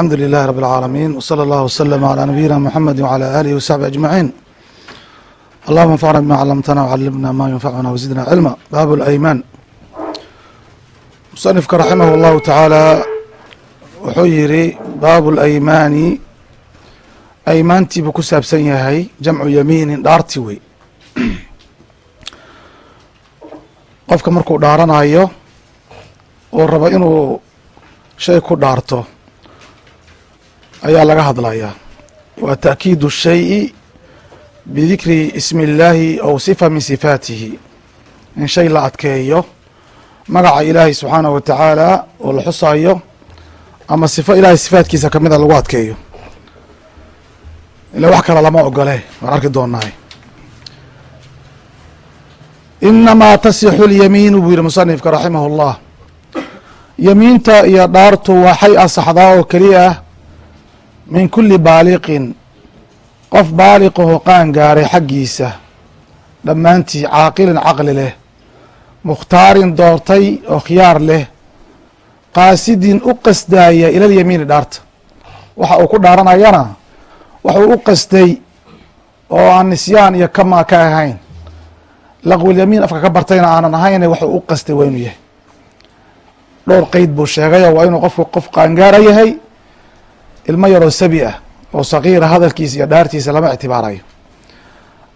alxamdu lilahi rab اlcaalamiin wslى اllah wslm عlى nabiyina mxamedi wعlى alihi wsaxbi aجmaciin allahuma anfacna bima clamtana wcalimna ma yanfacuna wzidna cilma bab اlayman musanifka raximah اllahu tacaala wuxuu yihi baabu اlaymaani aymaantii buu ku saabsan yahay jamcu yamiinin dhaarti wey qofka markuu dhaaranayo uu rabo inuu shay ku dhaarto ayaa laga hadlayaa. Waa ta'kiidu shayi bidikri ismi illaahi aw sifa min sifaatihi. In shay la adkeeyo magaca ilaahay subxaanahu wa tacaala oo la xusayo ama sifo ilahay sifaatkiisa kamida lagu adkeeyo. Ila wax kale lama ogole waan arki doonaa inamaa tasixu lyamiinu buu yihi musanifka raximah اllah yamiinta iyo dhaartu waxay asaxdaa oo keliya ah min kuli baaliqin qof baaliqaho qaan gaaray xaggiisa dhammaantii caaqilin caqli leh mukhtaarin doortay oo khiyaar leh qaasidin u qasdaaya ila lyamiini dhaarta waxa uu ku dhaaranayana waxuu u qasday oo aan nisyaan iyo kama ka ahayn. Laqwilyamiin afka ka bartayna aanan ahayne waxuu u qastay waa inuu yahay. Dhowr qeyd buu sheegayo waa inuu qofku qof qaangaara yahay ilmo yaroo sabi ah oo sagiira hadalkiisa iyo dhaartiisa lama ictibaarayo.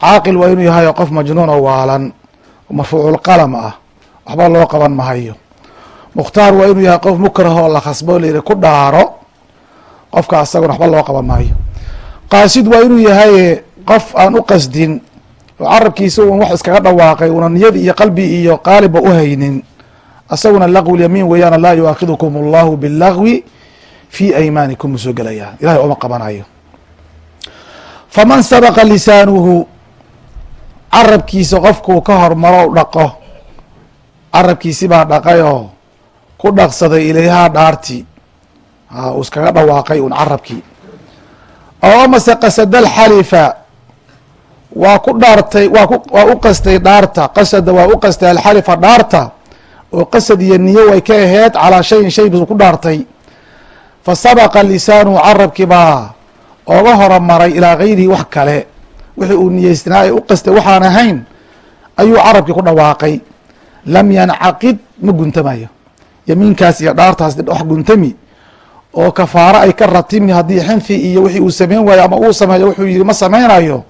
Caaqil waa inuu yahay qof majnuun oo waalan marfuuculqalam ah waxba loo qaban mahayo mukhtaar waa inuu yahay qof mukrah oo la khasbo layihi ku dhaaro qofka asaguna waxba loo qaban maayo qaasid waa inuu yahay qof aan u qasdin oo carabkiisa un wax iskaga dhawaaqay una niyadi iyo qalbi iyo qaaliba u haynin asaguna laqwi lyamiin weeyaan laa yuaakidukum allahu bilagwi fi aymaanikum u soo gelayaa ilahay ooma qabanayo faman sabaqa lisaanuhu carabkiisa qofkuu ka hormaro dhaqo carabkiisi baa dhaqayoo ku dhaqsaday ilayhaa dhaarti uu iskaga dhawaaqay un carabkii oo amase qasadal xalifa waa ku dhaartay waa ku waa u qastay dhaarta qasada waa u qastay alxalifa dhaarta oo qasad iyo niyo way ka aheed calaa shayin shay buu ku dhaartay fa sabaqa lisaanuhu carabkii baa ooga horamaray ilaa gayrihi wax kale. Wixii uu niyeysnaa ee u qastay waxaan ahayn ayuu carabkii ku dhawaaqay. Lam yancaqid ma guntamayo yamiinkaas iyo dhaartaas wax guntami oo kafaaro ay ka ratimi haddii xinfi iyo wixii uu sameyn waayo ama uu sameeyo wuxuu yihi ma sameynayo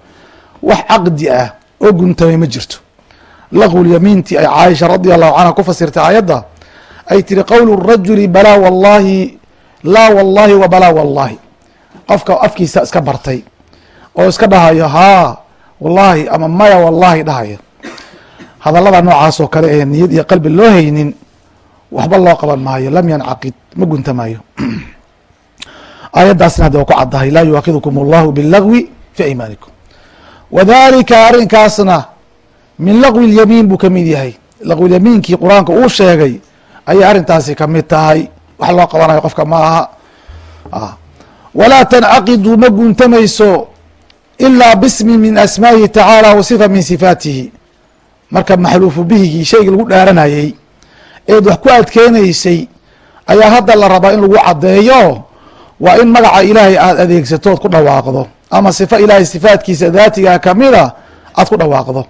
wax caqdi ah oo guntamay ma jirto. Laqwulyamiintii ay caaisha radi allahu canha ku fasirtay aayadda ay tiri qowlu rajuli balaa wallahi laa wallahi wa balaa wallahi. Qofka afkiisa iska bartay oo iska dhahayo haa wallahi ama maya wallahi dhahayo. Hadallada noocaas oo kale ee niyad iyo qalbi loo haynin waxba loo qaban maayo lam yancaqid ma guntamaayo aayaddaasna hadda waa ku caddahay laa yuaakidukum allahu bilagwi fi aymaanikum. Wadalika arrinkaasna min laqwi lyamiin buu ka mid yahay. Laqwilyamiinkii qur'aanka uu sheegay ayay arrintaasi ka mid tahay wax loo qabanayo qofka ma aha walaa tancaqidu ma guntamayso ilaa bismi min asmaa'ihi tacaala wa sifa min sifaatihi. Marka maxluufu bihigii shaygii lagu dhaaranayey eed wax ku adkeynaysay ayaa hadda la rabaa in lagu caddeeyo waa in magaca ilaahay aada adeegsato ood ku dhawaaqdo ama sifo ilaahay sifaatkiisa daatiga kamida aad ku dhawaaqdo.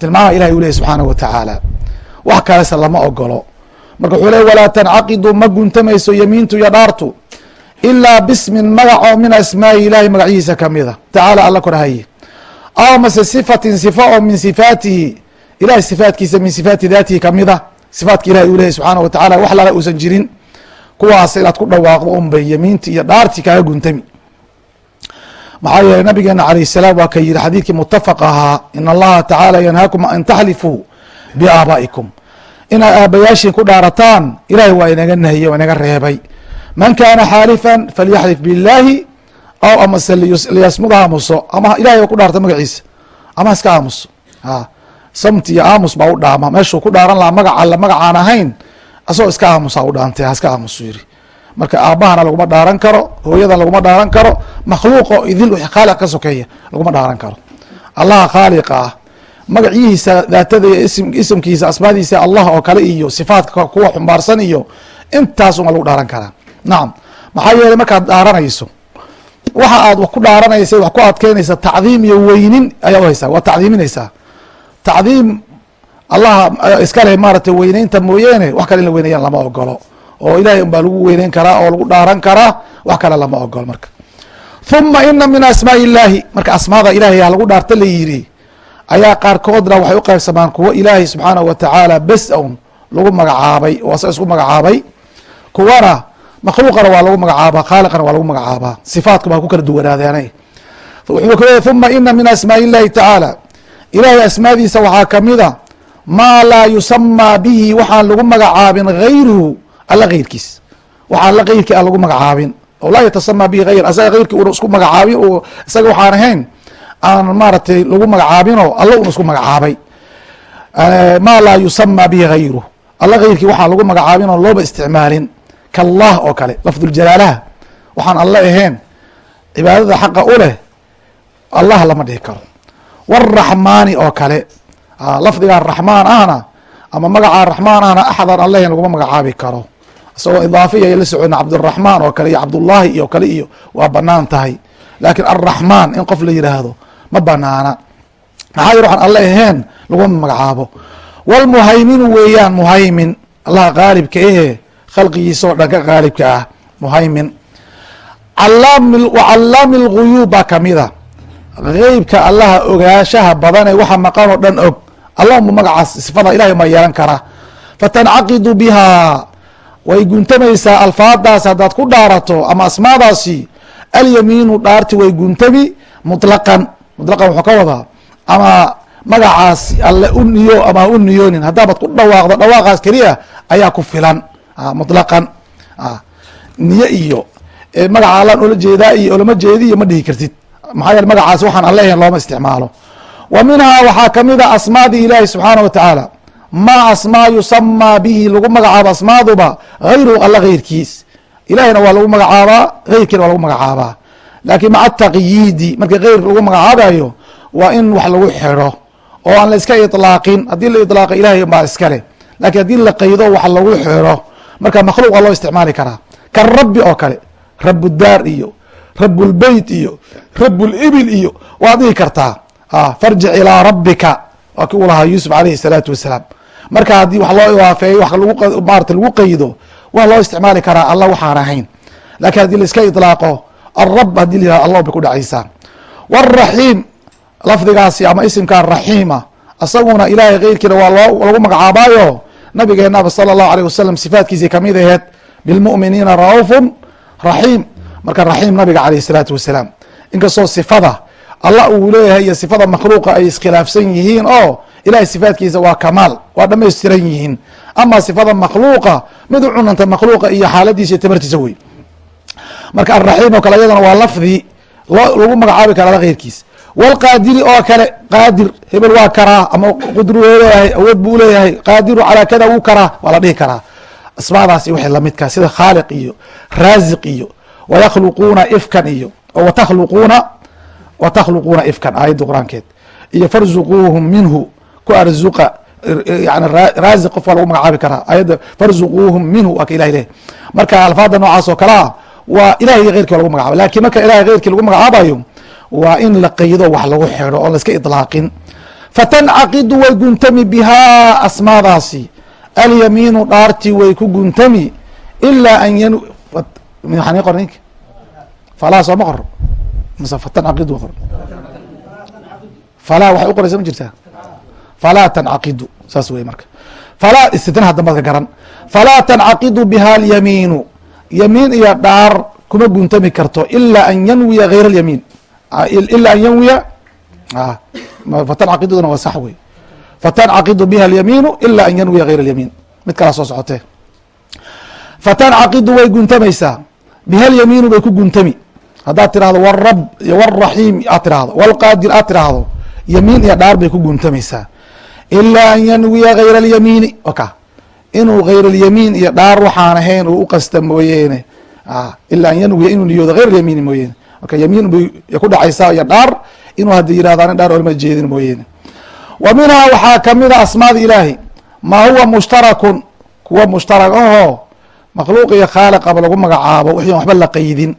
Tilmaamaha ilahay u lehy subxaanahu wa tacaala wax kalese lama ogolo marka wuxuu ley walaa tancaqidu ma guntamayso yamiintu iyo dhaartu ilaa bismin magac oo min asmaa'i ilahi magacyihiisa kamida tacaala alla korahaye aw mase sifatin sifa oo min sifaatihi ilahay sifaatkiisa min sifaati daatihi kamida sifaatka ilahay uu lehay subxaanahu wa tacala wax lala uusan jirin. Kuwaas inaad ku dhawaaqdo un bay yamiinti iyo dhaarti kaaga guntami maxaa yeeley nabigeena alayh salaam waa ka yihi xadiidkii mutafaq ahaa in allaha tacaala yanhaakum an taxlifuu biaabaa'ikum inaad aabayaashiin ku dhaarataan ilahay waa inaga nahiyey waa inaga reebay. Man kaana xaalifan falyaxlif biاllaahi aw amase liyasmud aamuso ama ilahay ku dhaarta magaciisa ama iska aamuso. Samti iyo aamus baa u dhaama. Meeshuu ku dhaaran lahaa magac magacaan ahayn asagoo iska aamusa u dhaantay ha iska aamusu yiri marka aabahana laguma dhaaran karo hooyada laguma dhaaran karo makhluuqo idil khaaliq ka sokeeya laguma dhaaran karo. Allaha khaaliqa ah magacyihiisa daatada isimkiisa asmaadiisa allah oo kale iyo sifaatka kuwa xumbaarsan iyo intaas uma lagu dhaaran karaa. Nacam maxaa yeelay markaad dhaaranayso waxa aad ku dhaaranaysa wax ku adkeynaysa tacdiim iyo weynin ayaa uhaysaa waa tacdiiminaysaa tacdiim allaha iskale maaratay weyneynta mooyeene wax kale in la weynayaan lama ogolo oo ilahay un baa lagu weyneyn karaa oo lagu dhaaran karaa wax kale lama ogolo marka. Huma ina min asmaaءi illaahi marka asmaada ilahay ha lagu dhaarta la yidhi ayaa qaarkoodna waxay u qaybsamaan kuwo ilaahay subxaanahu watacaala bes on lagu magacaabay oo asa isku magacaabay. Kuwana makhluuqana waa lagu magacaabaa khaaliqana waa lagu magacaabaa. Sifaatkuba ha ku kala duwanaadeene wuxuu ku leeyay huma ina min asmaaءi illahi tacaala. Ilahay asmaadiisa waxaa kamida maa laa yusamaa bihi waxaan lagu magacaabin gayruhu alla geyrkiis waxaa alla geyrkii aan lagu magacaabin. Oo laa yatasamaa bihi hayr asaga geyrkii una isku magacaabin isaga waxaan ahayn aan maaratay lagu magacaabinoo alla una isku magacaabay. Maa laa yusamaa bihi hayruh alla geyrkii waxaan lagu magacaabin oo looba isticmaalin. Kallah oo kale lafduljalaalaha waxaan alle ahayn cibaadada xaqa u leh allah lama dhihi karo. Waraxmaani oo kale lafdigaa raxmaan ahna ama magacaa raxmaan ahna axadaan alle ahayn laguma magacaabi karo. Isagoo idaafiya la socona cabdiraxmaan oo kale iyo cabdullaahi iyo kale iyo waa bannaan tahay. Laakiin alraxmaan in qof la yidhaahdo ma banaana. Maxaa yar waxaan alle ahayn? Laguma magacaabo. Walmuhayminu weeyaan muhaymin. Allaha qaalibka ehe khalqigiisa oo dhan ka qaalibka ah muhaymin. Wacalaami lguyuub baa kamida. Geybka allaha ogaashaha badane waxa maqan oo dhan og. Allahuma magacaas sifada ilahay ma yeelan kara. Fatancaqidu bihaa way guntamaysaa alfaadaas haddaad ku dhaarato ama asmaadaasi. Alyamiinu dhaarti way guntami mutlaqan mutlaqan wuxuu ka wadaa ama magacaas alle u niyo ama u niyoonin haddaabaad ku dhawaaqdo dhawaaqaas keliya ayaa ku filan. Mutlaqan niyo iyo magaca allaan ola jeedaa iyo olama jeediyo ma dhihi kartid. Maxaa yeele magacaas waxaan alle ahayn looma isticmaalo. Wa minhaa waxaa ka mid a asmaadii ilaahi subxaana wa tacaala. Ma asmaa yusamaa bihi lagu magacaabo asmaaduba hayruhu alla geyrkiis ilahina waa lagu magacaabaa geyrkiina waa lagu magacaabaa laakiin maca taqyiidi marka geyrka lagu magacaabayo waa in wax lagu xidho oo aan la iska ilaaqin haddii la ilaaqa ilahay baa iskale lakiin haddii la qaydo wax lagu xidho marka makhluuq waa loo isticmaali karaa. Ka rabbi oo kale rabudaar iyo rabulbeyt iyo rabulibil iyo waad dhihi kartaa. Farjic ilaa rabbika waa ki uu lahaa yuusuf alayhi salaatu wasalaam. Marka haddii wax loo idaafeeyo wax lagu maarata lagu qaydo waa loo isticmaali karaa alla waxaan ahayn. Lakiin haddii la iska ilaaqo alrab haddii la yihahdo allah bay ku dhacaysaa waraxiim lafdigaasi ama isimkaa raxiima isaguna ilaahay keyrkiina waa lagu magacaabaayo nabigeenaba sala allahu aleyh wasalam sifaatkiisii ka mid aheed bilmu'miniina ra'uufun raxiim marka raxiim nabiga caleyh isalaatu wasalaam inkastoo sifada allah uu leeyahay iyo sifada makhluuqa ay iskhilaafsan yihiin oo ilahay sifaatkiisa waa kamaal waa dhamaystiran yihiin ama sifada makhluuqa mid u cunanta makhluuqa iyo xaaladiisa iyo tabartiisa wey marka alraxiim oo kale iyadana waa lafdi lagu magacaabi kara keyrkiis wlqaadiri oo kale qaadir hebel waa karaa ama qudru leeyahay awood buu leeyahay qaadiru calaa kada wuu karaa waa la dhihi karaa. Asmaadaasi waxay lamidkaa sida khaaliq iyo raaziq iyo wayakhluquuna ifkan iyo watakhluquuna watakhluquuna ifkan aayadda qur'aankeed. Iyo farzuquuhum minhu ku arzuqa yani raaziq qof waa lagu magacaabi karaa ayadda farzuquuhum minhu waa ka ilahay leh marka alfaada noocaas oo kale waa ilahay iyo keyrkii waa lagu magacaba laakiin marka ilahay keyrkii lagu magacaabayo waa in la qaydo wax lagu xidho oon la iska ilaaqin fatancaqidu way guntami bihaa asmaadaasi. Alyamiinu dhaartii way ku guntami. Ilaa an yan maxaa qor nink falaa sooma qor mase fatancaqidu qor falaa waxay u qoraysa ma jirtaa? Falaa tancaqidu saas wey marka. Falaa istitnaha dambaad ka garan. Falaa tancaqidu biha alyamiinu yamiin iyo dhaar kuma guntami karto ilaa an yanwiya gayr alyamiin. Ilaa an yanwiya fatancaqiduduna waa sax wey fatancaqidu biha alyamiinu ilaa an yanwiya gayr alyamiin. Mid kalaa soo socotee. Fatancaqidu way guntamaysaa. Biha alyamiinu bay ku guntami. Haddaad tirahdo wrab iyo wraxiim aad tirahdo wlqaadir aad tirahdo yamiin iyo dhaar bay ku guntamaysaa. Ilaa an yanwiya gayr alyamiini oka inuu gayr alyamiin iyo dhaar waxaan ahayn uu uqasta mooyeene. Ilaa an yanwiya inuu niyoodo gayr alyamiini mooyeene. Marka yamiin bay ku dhacaysaa iyo dhaar inuu haddi yihahdo dhaar olama jeedin mooyeene. Wa minhaa waxaa kamida asmaada ilaahi. Maa huwa mushtarakun? Kuwa mushtarak ahoo makhluuq iyo khaaliqaba lagu magacaabo wixii waxba la qeydin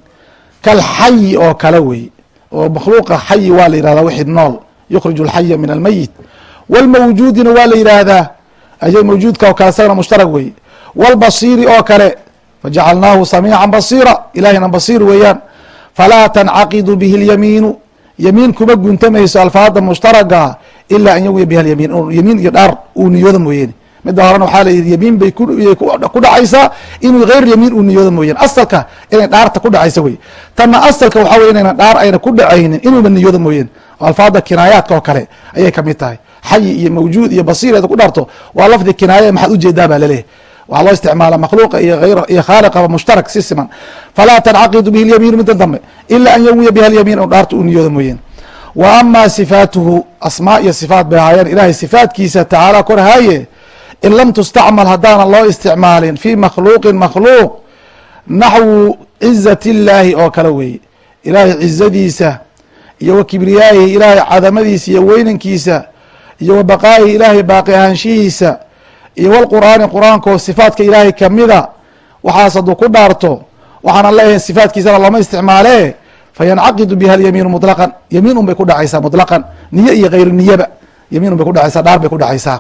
kal xayi oo kale wey oo makhluuqa xayi waa la yihahdaa wixii nool yukhriju alxaya min almeyit wاlmawjuudina waa la yidhaahdaa ay mawjuudka oo kale sagana mushtarag wey wاlbasiiri oo kale fajacalnaahu samiica basiira ilahina basiir weeyaan falaa tancaqidu bihi اlyamiinu yamiin kuma guntamayso alfaada mushtaraga ilaa an yawiya biha yamiin yamiin iyo dhaar uu niyooda mooyeene midda horena waxaa la yidhi yamiin bay ku dhacaysaa inuu hayr yamiin uu niyooda mooyane asalka inay dhaarta ku dhacaysa wey tanna asalka waxaa wey inayna dhaar ayna ku dhacaynin inuuba niyooda mooyeen oo alfaada kinaayaadka oo kale ayay ka mid tahay xayi iyo mawjuud iyo basiireeda ku dhaarto waa lafdi kinaaya maxaad u jeedaa baa laleeyahy waxaa loo isticmaala makhluuqa iyo iyo khaaliqaba mushtarak si siman. Falaa tancaqidu bihi lyamiinu midda dambe ila an yawiya biha lyamiin oo dhaarta uu niyooda mooyeen. Wa ama sifaatuhu asmaa iyo sifaat bay ahaayeen ilahay sifaatkiisa tacaala korhaaye in lam tustacmal haddaanan loo isticmaalin fi makhluuqin makhluuq naxwu cizat illaahi oo kale weeye. Ilaahay cizadiisa iyo wa ilaahay cadamadiisa iyo weynankiisa iyo wa baqaayihi ilaahay baaqi ahaanshihiisa iyo walqur'aani qur'aanka oo sifaatka ilaahay kamida waxaas hadduu ku dhaarto waxaanan leeyahay sifaatkiisana looma isticmaale fayancaqidu biha alyamiinu muطlaqan yamiin un bay ku dhacaysaa muطlaqan niye iyo hayru niyaba. Yamiin un bay ku dhacaysaa dhaar bay ku dhacaysaa.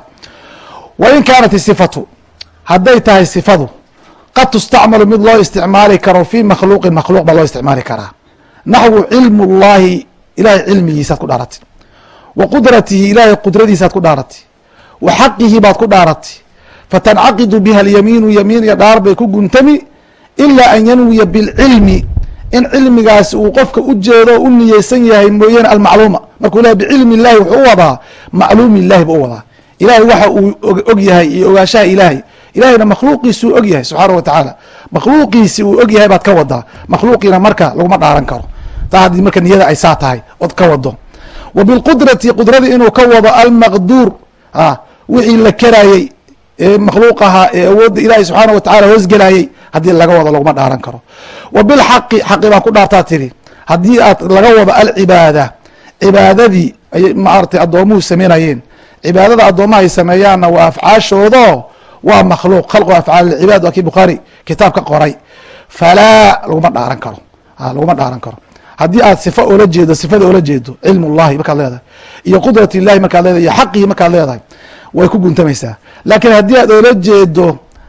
Wain kaanat isifatu hadday tahay sifadu qad tustacmalu mid loo isticmaali karo fi makhluuqin makhluuq baa loo isticmaali karaa. Naxwu cilmu llahi ilahay cilmigiisaad ku dhaaratay wa qudratihi ilahay qudradiisaad ku dhaaratay wa xaqihi baad ku dhaaratay fatancaqidu biha alyamiinu yamiin iyo dhaar bay ku guntami ilaa an yanwiya bilcilmi. In cilmigaasi uu qofka u jeedo u niyeysan yahay mooyaane almacluuma. Markuu lehay bicilmi illahi wuxuu u wadaa. Macluumi illahi buu u wadaa. Ilahay waxa uu og yahay iyo ogaanshaha ilaahay. Ilahayna makhluuqiisi uu og yahay subxaana wa tacaala makhluuqiisi uu og yahay baad ka wadaa. Makhluuqiina marka laguma dhaaran karo. Taa haddii marka niyada ay saa tahay ood ka wado wa bilqudrati qudradii inuu ka wado almaqduur. A wixii la karaayey ee makhluuq ahaa ee awoodda ilaahay subxaana wa tacala hoosgelayey haddii laga wado laguma dhaaran karo. Wa bilxaqi xaqi baan ku dhaartaa tiri. Haddii aad laga wado alcibaada cibaadadii ay maaragtay addoomuhu sameynayeen. Cibaadada addoomaha ay sameeyaanna waa afcaashoodo waa makhluuq. Khalqu afcaal cibaad waa kii bukhaari kitaab ka qoray. Falaa laguma dhaaran karo. Laguma dhaaran karo haddii aad sifa oola jeedo sifada oola jeedo cilm ullahi markaad leedahay. Iyo qudrat illahi markaad leedahay. Iyo xaqihi markaad leedahay. Way ku guntamaysaa laakiin haddii aad oola jeedo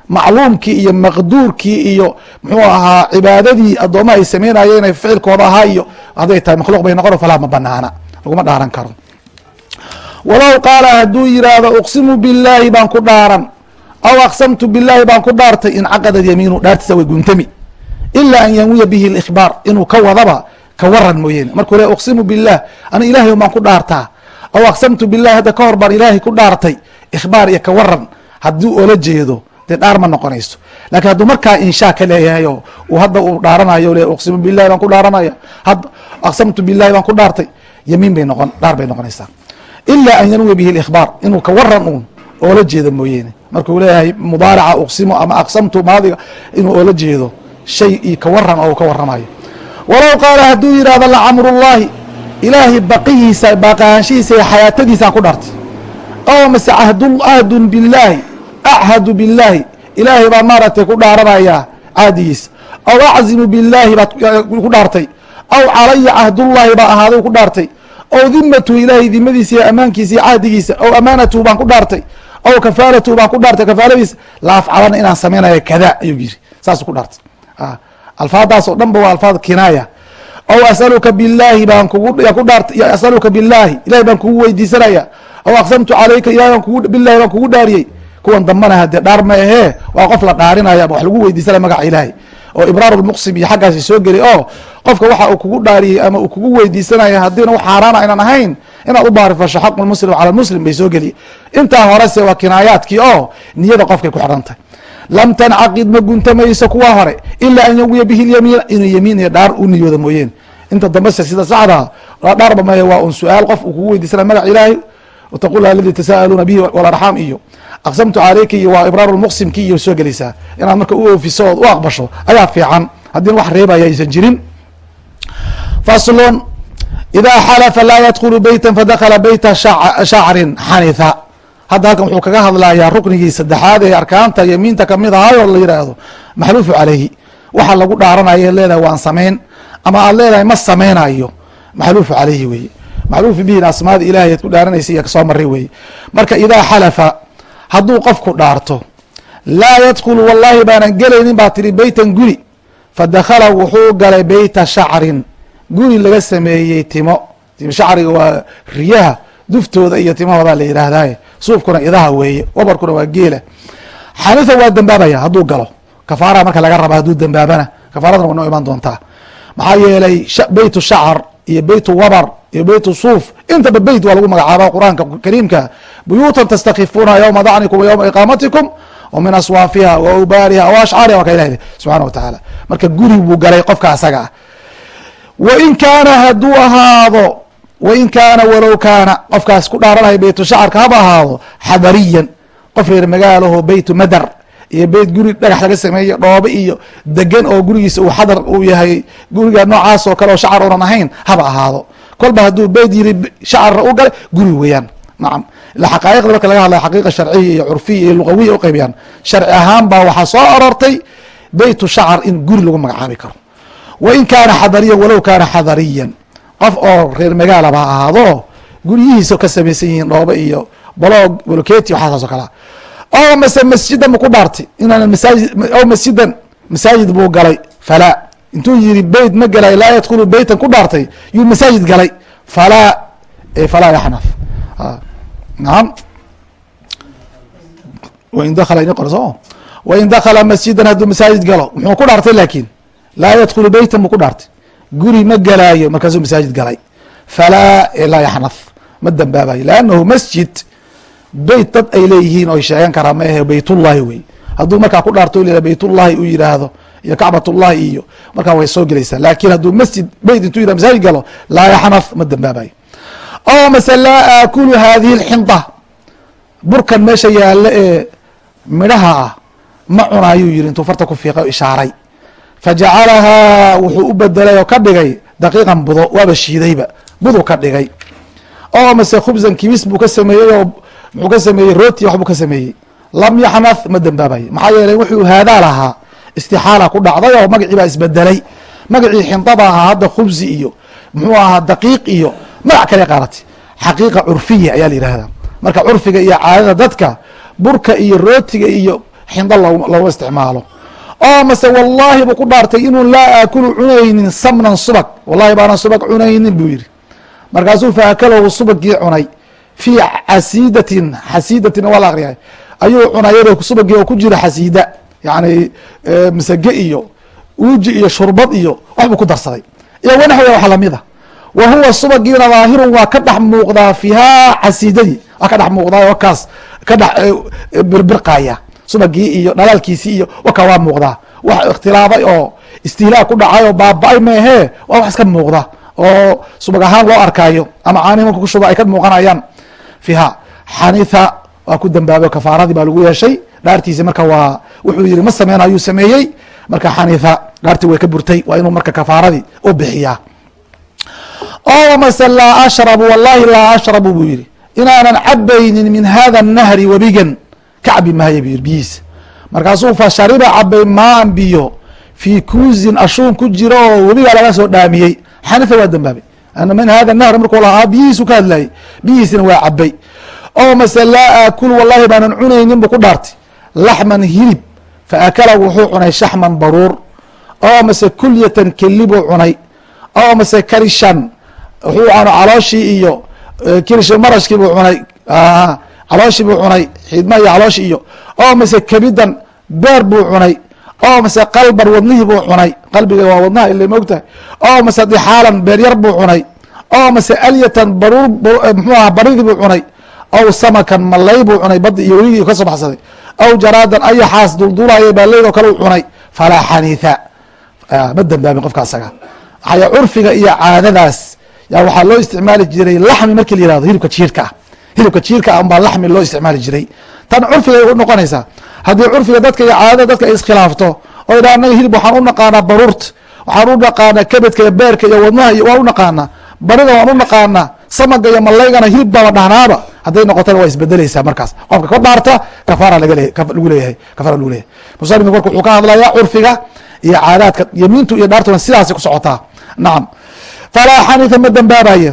macluumkii iyo maqduurkii iyo muxuu ahaa cibaadadii addoomaha ay sameynayeen ficilkooda ahaa iyo hadday tahay makhluuq bay noqon falaa ma banaana laguma dhaaran karo. Walow qaala hadduu yidhaahdo uqsimu billaahi baan ku dhaaran. Aw aqsamtu billaahi baan ku dhaartay incaqadad yamiinu dhaartiisa way guntami ilaa an yanwiya bihi likhbaar inuu ka wadaba ka waran mooyeene markuu le uqsimu billah ana ilahay baan ku dhaartaa. Aw aqsamtu billahi hadda ka hor baan ilaahay ku dhaartay. Ikhbaar iyo ka waran haddii oola jeedo dee dhaar ma noqonayso. Lakin hadduu markaa inshaa ka leeyahay oo uu hadda uu dhaaranayo le uqsimu billahi baan ku dhaaranaya. Hadda aqsamtu billahi baan ku dhaartay. Yamiin bay noqon dhaar bay noqonaysaa. Ilaa an yanwiya bihi likhbaar inuu ka waran uun oola jeedo mooyeene markuu leeyahay mudaaraca uqsimo ama aqsamtu maadiga inuu oola jeedo shay iyo ka waran oo ka waramayo walow qaala hadduu yidhahdo lacamrullahi ilaahay baqihiisa baaqahaanshihiisa iyo xayaatadiisaan ku dhaartay oo mase ahdun billaahi achadu billaahi ilaahay baan maaragtay ku dhaaranayaa caadigiisa. Aw aczimu billaahi baad ku dhaartay. Aw calaya cahdullahi baa ahaaday ku dhaartay. Aw dimatu ilaahay dimadiisa iyo ammaankiisa iyo cahdigiisa aw amaanatuhu baan ku dhaartay. Aw kafaalatuhu baan ku dhaartay. Kafaaladiisa la afcalana inaan samaynayo kada ayuu yiri saasuu ku dhaartay alfaadaas oo dhan ba waa alfaad kinaaya. Aw asaluka billaahi baan kugu ku dhaartay asaluka billaahi ilahay baan kugu weydiisanaya aw aqsamtu calayka ilahay baan kugu dhaariyey. Kuwan dambana hadee dhaar ma ahee waa qof la dhaarinaya wax lagu weydiisanaya magaca ilaahay. Oo ibraar lmuqsim iyo xaggaasi soo geli oo qofka waxa uu kugu dhaariyey ama uu kugu weydiisanaya haddiina wax xaaraana aynan ahayn inaad u baarifasho xaqu muslim cala muslim bay soo geliye intaa horese waa kinaayaadkii oo niyada qofkay ku xidhan tahay lam tancaqid ma guntamayso kuwa hore ilaa an yawiya bihi lyamiina inuu yamiin iyo dhaar u niyooda mooyeen. Inta dambese sida saxdaa dhaarba maya waa un su'aal qof uu kugu weydiisanaya magac ilaahay wataqul aladi tasa'aluuna bihi walarxaam iyo. Aqsamtu calayka iyo waa ibraar lmuqsimki iyo soo gelaysaa inaad marka u oofiso ood u aqbasho ayaa fiican. Haddii wax reebaya aysan jirin. Faslun idaa xalafa laa yadkulu beyta fadakala beyta shacrin xanitha hadda halkan wuxuu kaga hadlayaa ruknigii saddexaad ee arkaanta yamiinta ka mid ahaayoo la yidhaahdo maxluufu caleyhi waxa lagu dhaaranaya leedahay waan samayn ama aad leedahay ma samaynayo maxluufu caleyhi weye maxluufu bihin asmaada ilahay ad ku dhaaranaysa iyo ka soo maray weye marka idaa xalafa hadduu qofku dhaarto laa yadkhulu wallahi baanan gelaynin baa tiri beytan guri. Fadakhala wuxuu galay beyta shacrin. Guri laga sameeyey timo shacriga waa riyaha duftooda iyo timahooda la yidhaahdaye suufkuna idaha weeye wabarkuna waa geela. Xanitha waa dembaabaya hadduu galo. Kafaaraha marka laga raba hadduu dembaabana kafaaradana waa noo iman doontaa. Maxaa yeelay beytu shacar iyo beytu wabar iyo beytu suuf intaba beyt waa lagu magacaaba qur'aanka kariimka. Buyuutan tastakifuuna yowma dacnikum wa yowma iqaamatikum min aswaafiha wa awbaariha wa ashcaariha waa ka ilahi subxana wa tacaala. Marka guri buu galay qofka asaga ah. Wain kaana hadduu ahaado wain kaana walow kaana qofkaas ku dhaaranaya beytu shacarka haba ahaado xadariyan qof reer magaalaho beytu madar iyo beyt guri dhagax laga sameeye dhoobe iyo degan oo gurigiisa uu xadar uu yahay guriga noocaas oo kale oo shacar unan ahayn haba ahaado kolba hadduu beyt yiri shacarra u galay guri weeyaan nacam ila xaqaa'iqda marka laga hadlaya xaqiiqa sharciya iyo curfiya iyo lugawiya uqeybiyaan sharci ahaan baa waxaa soo arortay beytu shacar in guri lagu magacaabi karo wain kaana xadariyan walow kaana xadariyan qof oo reer magaalaba ha ahaado guryihiisa ka samaysan yihiin dhoobe iyo baloog boloketi waxaasaas o kalea o mase masjidan ma ku dhaartay. Inaan masaajid o masjidan masaajid buu galay. Falaa intuu yiri beyt ma galay. Laa yadkhulu beytan ku dhaartay. Yuu masaajid galay. Falaa falaa yaxnaf naam. Wain dakala ini qor soo wain dakala masjidan hadduu masaajid galo. Muxuu ku dhaartay laakin laa yadkhulu beytan buu ku dhaartay guri ma galaayo markaasuu masaajid galay. Falaa laa yaxnaf ma dembaabayo lannahu masjid beyt dad ay leeyihiin oy sheegan karaa ma ahe wey hadduu markaa ku dhaarto l beytullahi u yidhaahdo iyo kacbatullahi iyo markaa way soo gelaysaa. Laakin hadduu masjid beyt intuu yihah masaajid galo laa yaxnaf ma dembaabayo o mase laa aakulu hadihi lxinda burkan meesha yaalla ee midhaha ah ma cunayuu yihi intuu farta ku fiiqay o ishaaray fajacalahaa wuxuu u bedelay oo ka dhigay daqiiqan budo waaba shiidayba budu ka dhigay oo mase khubsan kibis buu ka sameeyey oo muxuu ka sameeyey rooti waxbuu ka sameeyey lam yaxnath ma dembaabayo maxaa yeelay wuxuu haadaa lahaa istixaala ku dhacday oo magacii baa isbedelay magacii xindada ahaa hadda khubsi iyo muxuu ahaa daqiiq iyo magac kale qaadatay xaqiiqa curfiya ayaa la yihahdaa marka curfiga iyo caadada dadka burka iyo rootiga iyo xindo looma isticmaalo oo mase wallahi buu ku dhaartay inuu laa aakulu cunaynin samnan subag. Wallahi baanan subag cunaynin buu yihi markaasuu faakalow subagii cunay. Fii xasiidatin xasiidatin waa la akriya ayuu cunayado subagii oo ku jira xasiida. Yani masage iyo uuji iyo shurbad iyo waxbuu ku darsaday. Iyo wanaxwiga wax lamida wa huwa subagiina daahirun waa ka dhex muuqdaa fiihaa xasiidadii. Waa ka dhex muuqdaa oo kaas ka dhex birbirqaya subagii iyo dhalaalkiisii iyo waka waa muuqdaa wax ikhtilaafay oo istihlaa ku dhacay oo baaba-ay meehee waa wax iska muuqda oo subag ahaan loo arkaayo ama caani marka kushuba ay ka muuqanayaan. Fiiha xanitha waa ku dambaabay kafaaradii baa lagu yeeshay. Dhaartiisi marka waa wuxuu yihi ma sameyna ayuu sameeyey? Marka xanitha dhaartii way ka burtay waa inuu marka kafaaradii u bixiyaa. O mase laa ashrabu wallahi laa ashrabu buu yihi inaanan cabaynin min hada nahri webigan ka cabi maayo biyihiisa markaasuu fa shariba cabay maan biyo fii kuuzin ashuun ku jiro oo webigaa laga soo dhaamiyey xanitha waa dambaabay ana min hada nahr markuu lahaa biyihiisu ka hadlayay biyihiisina waa cabay oo mase laa aakulu wallahi baanan cunaynin buu ku dhaartay laxman hilib fa akala wuxuu cunay shaxman baruur oo mase kulyatan keli buu cunay oo mase karishan wuxuu cuno calooshii iyo kirish marashkii buu cunay calooshii buu cunay xidma iyo calooshi iyo oo mase kebidan beer buu cunay oo mase qalban wadnihii buu cunay qalbiga waa wadnaha ila moogtahay oo mase dixaalan beeryar buu cunay oo mase alyatan baruur mxuu aha baridii buu cunay aw samakan malay buu cunay badi iyo weligii ka soo baxsaday aw jaraadan ayaxaas duldulaya baaleyd oo kale u cunay falaa xaniitha ma dambaabin qofka asaga. Waxaya curfiga iyo caadadaas yaa waxaa loo isticmaali jiray laxmi markii la yihahdo hilibka jiirka ah hilibka jiirka ah unbaa laxmi loo isticmaali jiray. Tan curfigay u noqonaysaa haddii curfiga dadka iyo caadada dadka ay iskhilaafto oo idha anaga hilib waxaan u naqaanaa baruurta waxaan u naqaanaa kebedka iyo beerka iyo wadnaha iyo waan u naqaanaa. Barida waan u naqaanaa samaga iyo malaygana hilibbaaba dhahnaaba. Hadday noqotana waa isbedeleysaa markaas. Qofka ka dhaarta kafaara lagu leeyahay kafaara lagu leeyahay. Musanifku marka wuxuu ka hadlayaa curfiga iyo caadaadka yamiintu iyo dhaartuna sidaasay ku socotaa. Nacam falaa xanitha ma dembaabayo